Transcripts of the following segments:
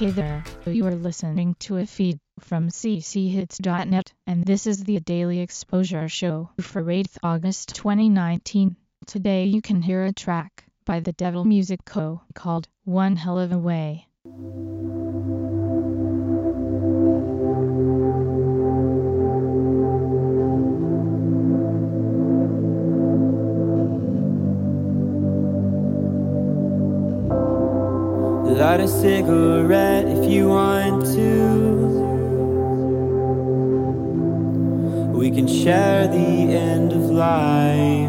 Hey there, you are listening to a feed from cchits.net, and this is the Daily Exposure Show for 8th August 2019. Today you can hear a track by the Devil Music Co. called One Hell of a Way. Light a cigarette if you want to. We can share the end of life.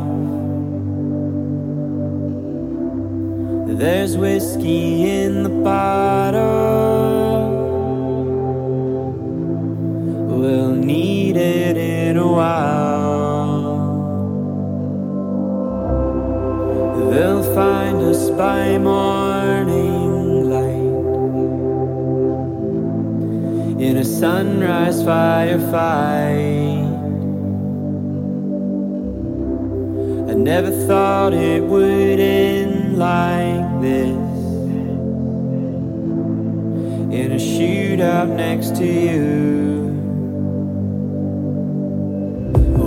There's whiskey in the bottle. Sunrise firefight. I never thought it would end like this in a shootout next to you.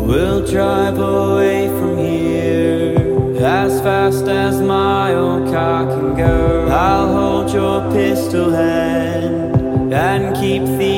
We'll drive away from here as fast as my old car can go. I'll hold your pistol hand and keep the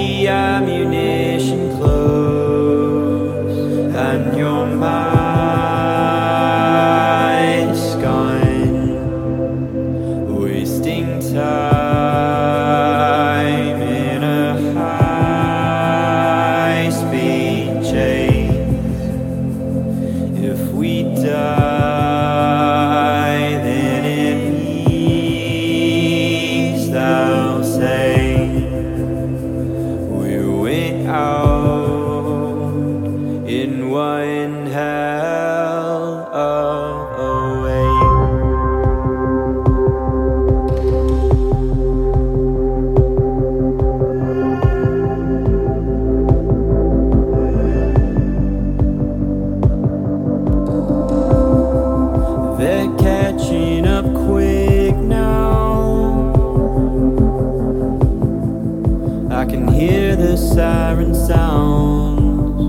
the siren sounds.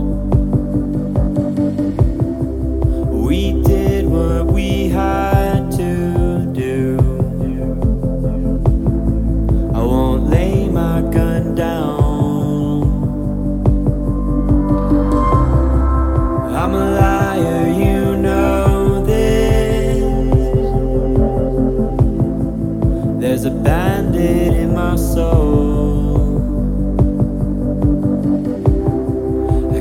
We did what we had to do. I won't lay my gun down. I'm a liar, you know this. There's a bandit in my soul.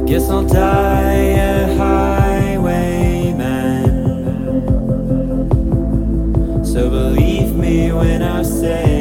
Guess I'll die a highwayman. So believe me when I say.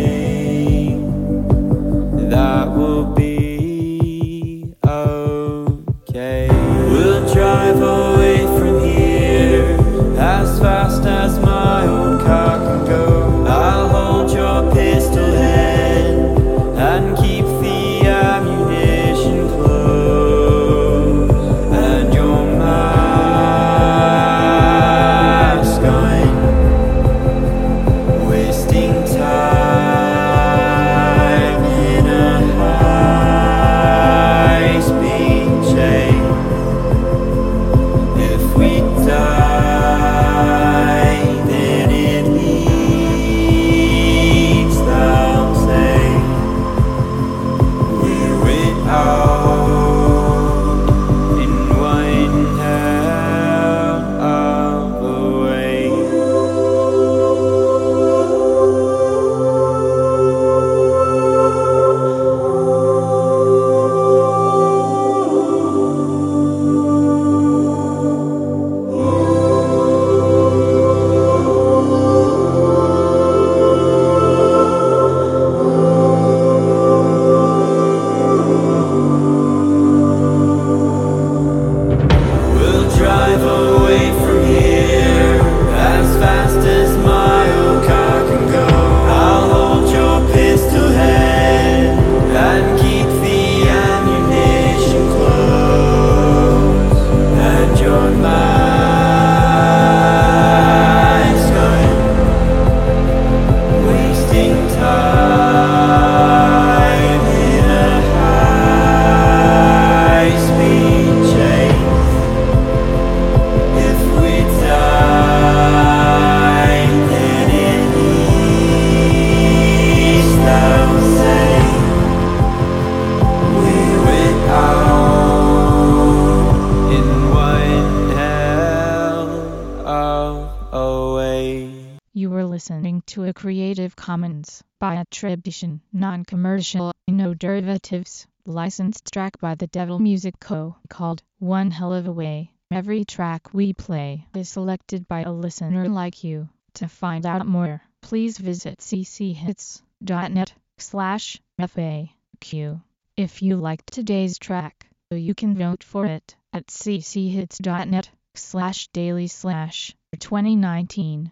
Listening to a Creative Commons by attribution, non-commercial, no derivatives, licensed track by the Devil Music Co. called One Hell of a Way. Every track we play is selected by a listener like you. To find out more, please visit cchits.net slash FAQ. If you liked today's track, you can vote for it at cchits.net slash daily slash 2019